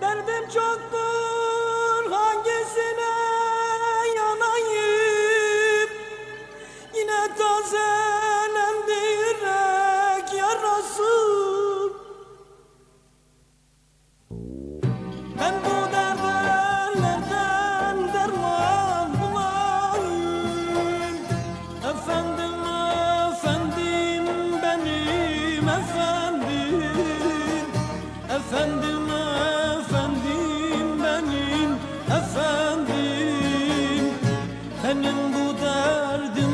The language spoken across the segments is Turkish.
Derdim çoktur Benim bu derdime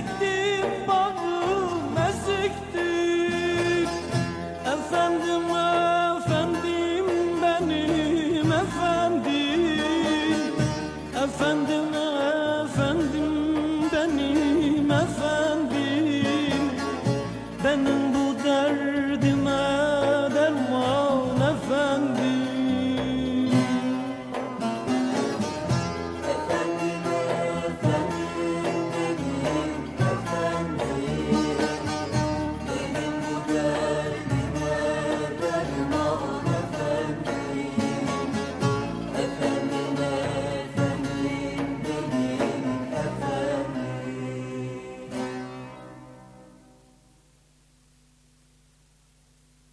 çekti bana Efendim efendim benim efendim. Efendim efendim benim efendim.